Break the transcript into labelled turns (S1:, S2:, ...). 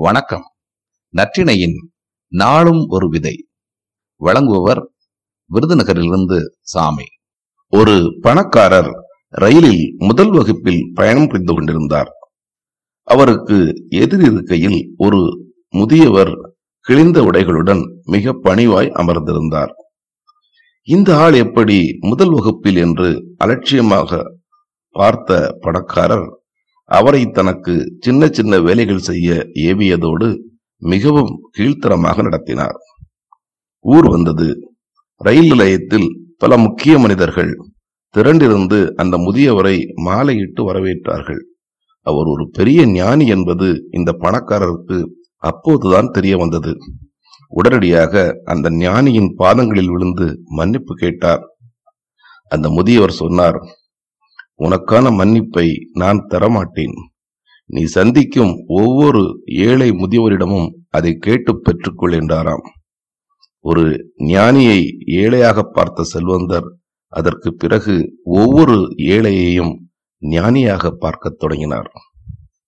S1: வணக்கம். நற்றிணையின் நாளும் ஒரு விதை. வழங்குபவர் விருதுநகரிலிருந்து சாமி. ஒரு பணக்காரர் ரயிலில் முதல் வகுப்பில் பயணம் புரிந்து கொண்டிருந்தார். அவருக்கு எதிரிருக்கையில் ஒரு முதியவர் கிழிந்த உடைகளுடன் மிக பணிவாய் அமர்ந்திருந்தார். இந்த ஆள் எப்படி முதல் வகுப்பில் என்று அலட்சியமாக பார்த்த பணக்காரர் அவரை தனக்கு சின்ன சின்ன வேலைகள் செய்ய ஏவியதோடு மிகவும் கீழ்த்தரமாக நடத்தினார். ஊர் வந்தது. ரயில் நிலையத்தில் பல முக்கிய மனிதர்கள் திரண்டிருந்து அந்த முதியவரை மாலையிட்டு வரவேற்றார்கள். அவர் ஒரு பெரிய ஞானி என்பது இந்த பணக்காரருக்கு அப்போதுதான் தெரிய வந்தது. உடனடியாக அந்த ஞானியின் பாதங்களில் விழுந்து மன்னிப்பு கேட்டார். அந்த முதியவர் சொன்னார் உனக்கான மன்னிப்பை நான் தரமாட்டேன். நீ சந்திக்கும் ஒவ்வொரு ஏழை முதியவரிடமும் அதை கேட்டு பெற்றுக்கொள் என்றாராம். ஒரு ஞானியை ஏழையாக பார்த்த செல்வந்தர் அதற்கு பிறகு ஒவ்வொரு ஏழையையும் ஞானியாக பார்க்கத் தொடங்கினார்.